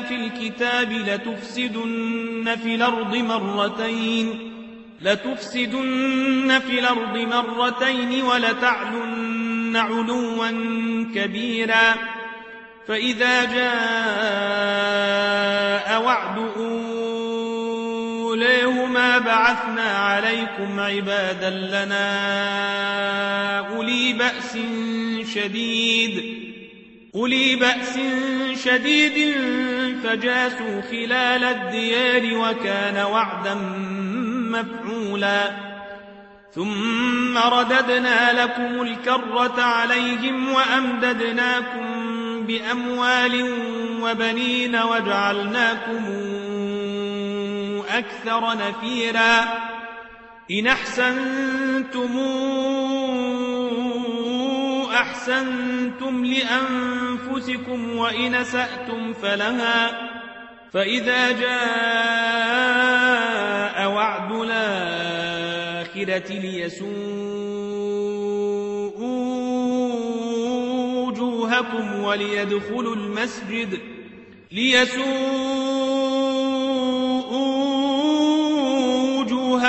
في الكتاب لتفسدن في الأرض مرتين لتفسدن في الأرض مرتين ولتعلن علوا كبيرا. فإذا جاء وعد أوليهما بعثنا عليكم عبادا لنا أولي بأس شديد. أولي بأس شديد فجاسوا خلال الديار وكان وعدا مفعولا ثم رددنا لكم الكرة عليهم وأمددناكم بأموال وبنين وجعلناكم أكثر نفيرا إن أحسنتم أحسنتم لأنفسكم وإن سأتم فلها فإذا جاء وعد الآخرة ليسوءوا وجوهكم وليدخلوا المسجد ليسوءوا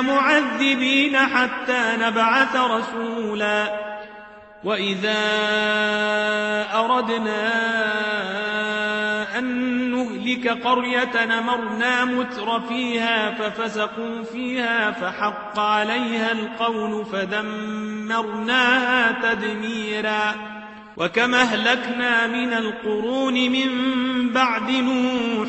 معذبين حتى نبعث رسولا. وإذا أردنا أن نهلك قرية نمرنا متر فيها ففسقوا فيها فحق عليها القول فدمرناها تدميرا. وكما أهلكنا من القرون من بعد نوح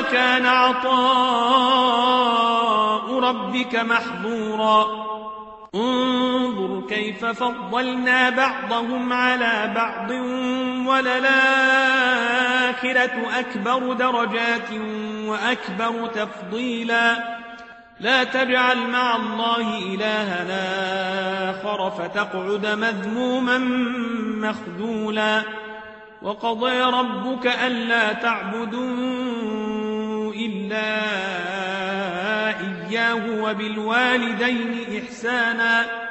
كان عطاء ربك محظورا. انظر كيف فضلنا بعضهم على بعض وللآخرة أكبر درجات وأكبر تفضيلا. لا تجعل مع الله إلهنا آخر فتقعد مذموما مخذولا. وقضي ربك ألا تعبدوا إلا إياه وبالوالدين إحسانا.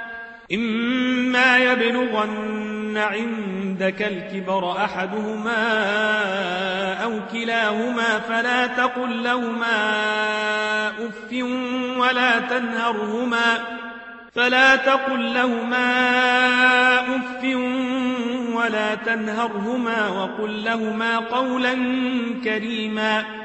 إما يبلغن عندك الكبر أحدهما أو كلاهما فلا تقل لهما أف ولا تنهرهما فلا تقل لهما أف ولا تنهرهما وقل لهما قولا كريما.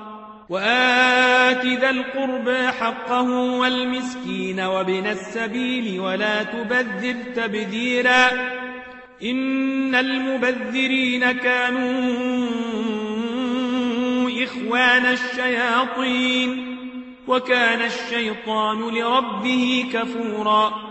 وآت ذا القربى حقه والمسكين وابن السبيل ولا تبذر تبذيرا إن المبذرين كانوا إخوان الشياطين وكان الشيطان لربه كفورا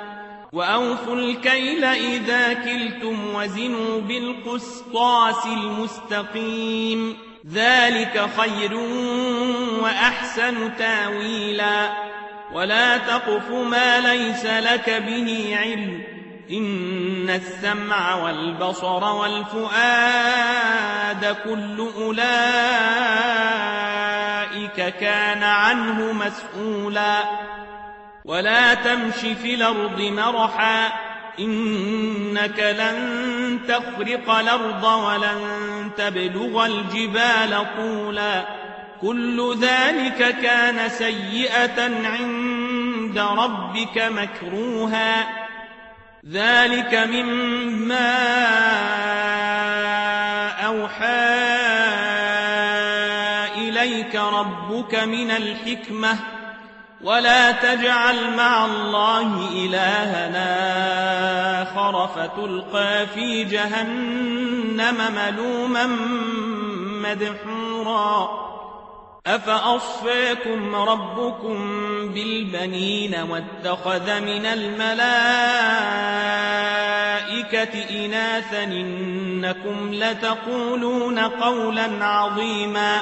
وأوفوا الكيل إذا كلتم وزنوا بالقسطاس المستقيم. ذلك خير وأحسن تاويلا. ولا تقف ما ليس لك به علم. إن السمع والبصر والفؤاد كل أولئك كان عنه مسؤولا. ولا تمش في الأرض مرحا إنك لن تخرق الأرض ولن تبلغ الجبال طولا كل ذلك كان سيئة عند ربك مكروها ذلك مما أوحى إليك ربك من الحكمة ولا تجعل مع الله إلهنا آخر فتلقى في جهنم ملوما مدحورا. أفأصفاكم ربكم بالبنين واتخذ من الملائكة إناثا إنكم لتقولون قولا عظيما.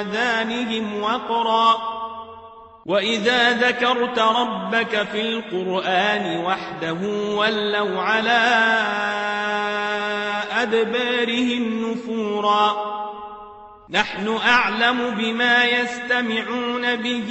آذانهم وقرا. وإذا ذكرت ربك في القرآن وحده ولوا على أدبارهم نفورا. نحن أعلم بما يستمعون به.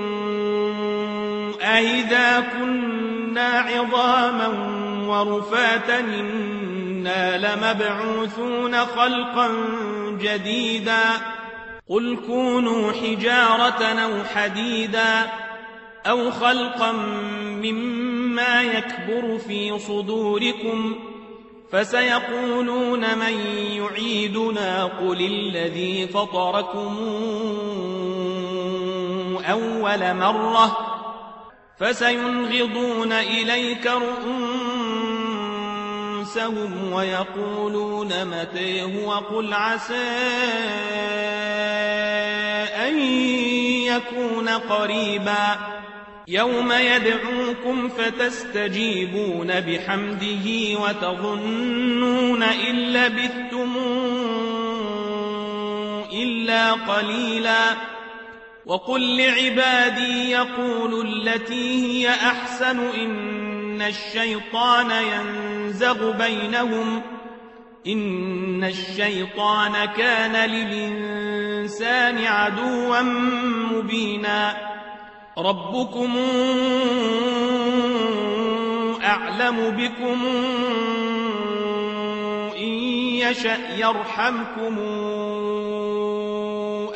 أئذا كنا عظاما ورفاتا إنا لمبعوثون خلقا جديدا قل كونوا حجارة أو حديدا أو خلقا مما يكبر في صدوركم فسيقولون من يعيدنا قل الذي فطركم أول مرة فسينغضون إليك رؤوسهم ويقولون متى هو قل عسى أن يكون قريبا يوم يدعوكم فتستجيبون بحمده وتظنون إن لبثتم إلا قليلا وقل لعبادي يقولوا التي هي أحسن إن الشيطان ينزغ بينهم إن الشيطان كان للإنسان عدوا مبينا ربكم أعلم بكم إن يشأ يرحمكم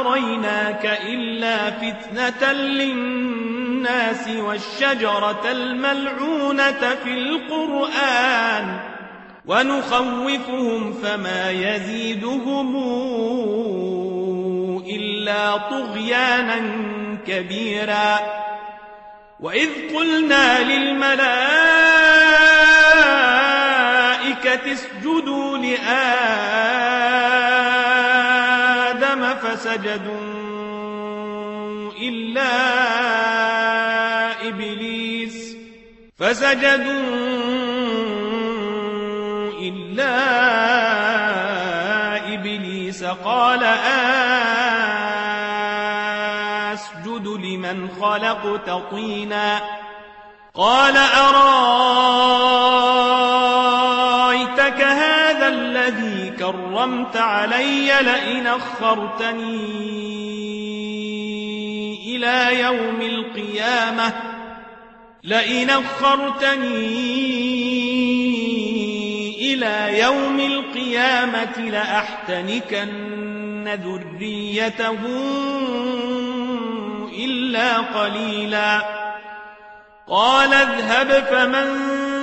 أريناك إلا فتنة للناس والشجرة الملعونة في القرآن ونخوفهم فما يزيدهم إلا طغيانا كبيرا وإذ قلنا للملائكة اسجدوا لآدم فسجدوا إلا إبليس. فسجدوا إلا إبليس. قال أسجد لمن خلقت طينا. قال أرأيتك هذا كرمت علي لئن أخرتني إلى يوم القيامة. لئن أخرتني إلى يوم القيامة لأحتنكن ذريته إلا قليلا. قال اذهب فمن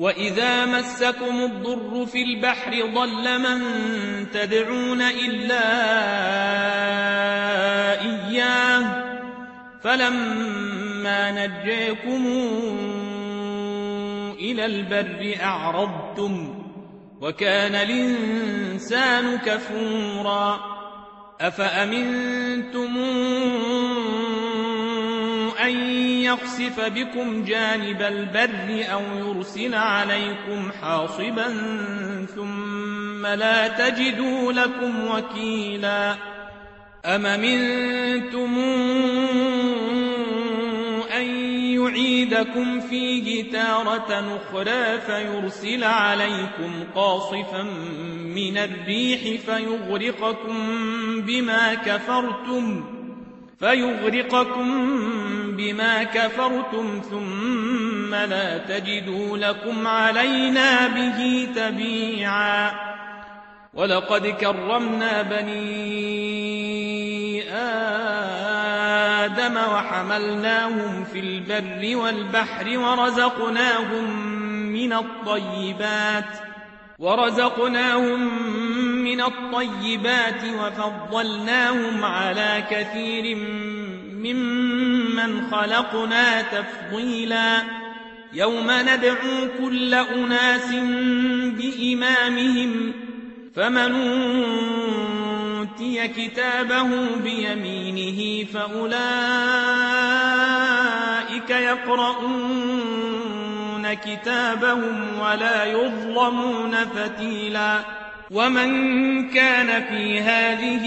وإذا مسكم الضر في البحر ضل من تدعون إلا إياه فلما نجيكم إلى البر أعرضتم وكان الإنسان كفورا أفأمنتم أن يخسف بكم جانب البر أو يرسل عليكم حاصبا ثم لا تجدوا لكم وكيلا أم منتم يعيدكم فيه تارة أخرى فيرسل عليكم قاصفا من الريح فيغرقكم بما كفرتم فيغرقكم بما كفرتم ثم لا تجدوا لكم علينا به تبيعا. ولقد كرمنا بني آدم وحملناهم في البر والبحر ورزقناهم من الطيبات ورزقناهم من الطيبات وفضلناهم على كثير ممن خلقنا تفضيلا. يوم ندعو كل أناس بإمامهم فمن أوتي كتابه بيمينه فأولئك يقرؤون كتابهم ولا يظلمون فتيلا. ومن كان في هذه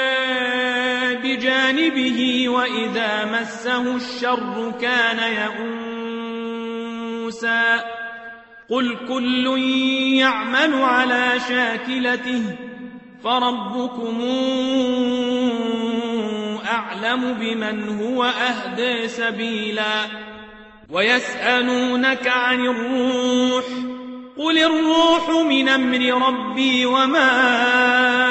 بجانبه وإذا مسه الشر كان يئوسا. قل كل يعمل على شاكلته فربكم أعلم بمن هو أهدى سبيلا. ويسألونك عن الروح قل الروح من أمر ربي وما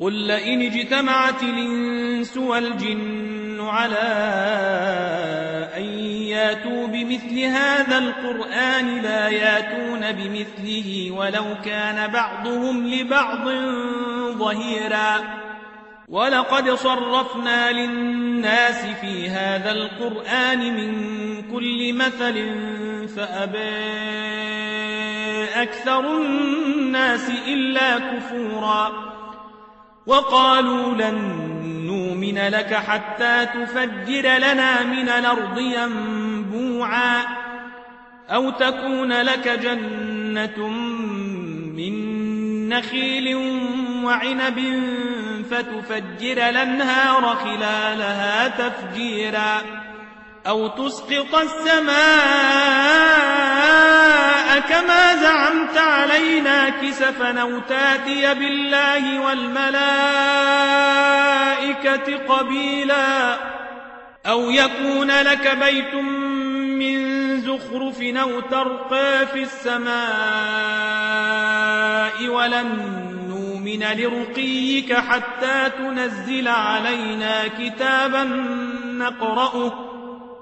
قل لئن اجتمعت الإنس والجن على أن ياتوا بمثل هذا القرآن لا ياتون بمثله ولو كان بعضهم لبعض ظهيرا ولقد صرفنا للناس في هذا القرآن من كل مثل فأبى أكثر الناس إلا كفورا وقالوا لن نؤمن لك حتى تفجر لنا من الأرض ينبوعا أو تكون لك جنة من نخيل وعنب فتفجر الأنهار خلالها تفجيرا أو تسقط السماء كما زعمت علينا كسفا أو تاتي بالله والملائكة قبيلا أو يكون لك بيت من زخرف أو ترقى في السماء ولن نؤمن لرقيك حتى تنزل علينا كتابا نقرأه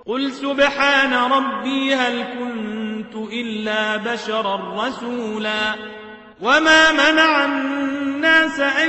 قل سبحان ربي هل كنت إلا بشرا رسولا وما منع الناس أن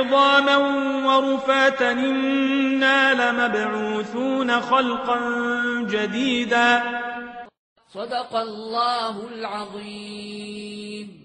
عظاما ورفاتا إنا لمبعوثون خلقا جديدا. صدق الله العظيم.